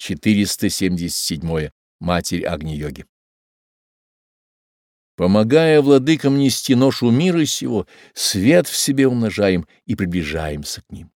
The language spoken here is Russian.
477. Матерь Агни-йоги. Помогая владыкам нести ношу мира сего, свет в себе умножаем и приближаемся к ним.